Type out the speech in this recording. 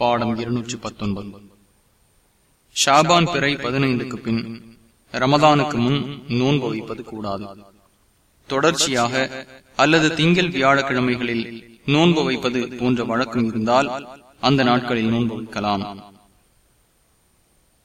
பாடம் இருநூற்றி பத்தொன்பது. ஷாபான் பிறை பதினைந்துக்கு பின் ரமதானுக்கு முன் நோன்பு வைப்பது கூடாது. தொடர்ச்சியாக அல்லது திங்கள் வியாழக்கிழமைகளில் நோன்பு வைப்பது போன்ற வழக்கம் இருந்தால் அந்த நாட்களில் நோன்பு வைக்கலாம்.